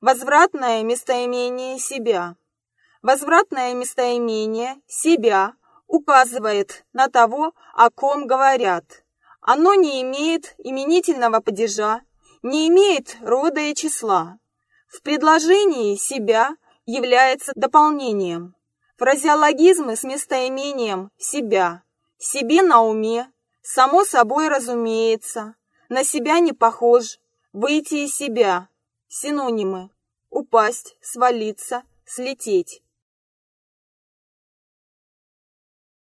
Возвратное местоимение себя. Возвратное местоимение себя указывает на того, о ком говорят. Оно не имеет именительного падежа, не имеет рода и числа. В предложении себя является дополнением. Фразеологизмы с местоимением «себя», «себе на уме», «само собой разумеется», «на себя не похож», «выйти из себя», синонимы «упасть», «свалиться», «слететь».